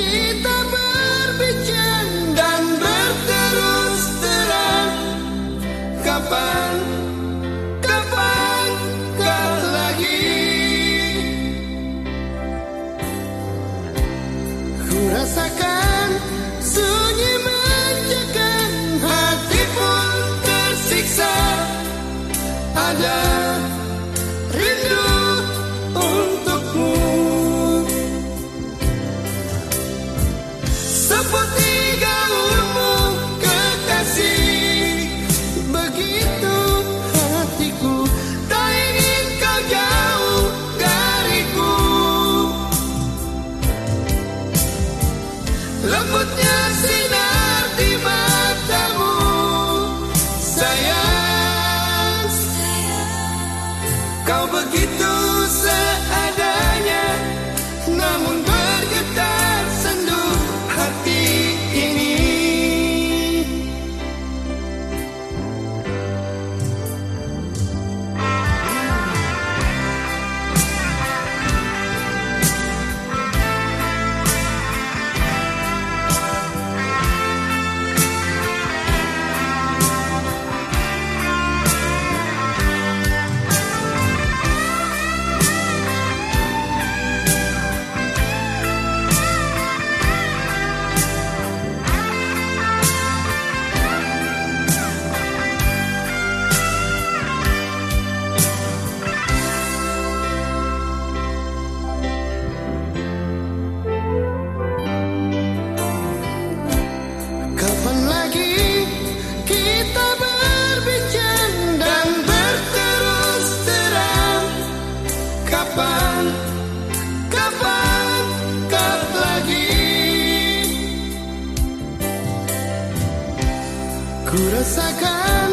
Kita berbicara dan berterus terang. Kapan, kapan kau lagi? Ku rasakan sunyi menjakan Hati pun tersiksa. Ada rindu what mencekam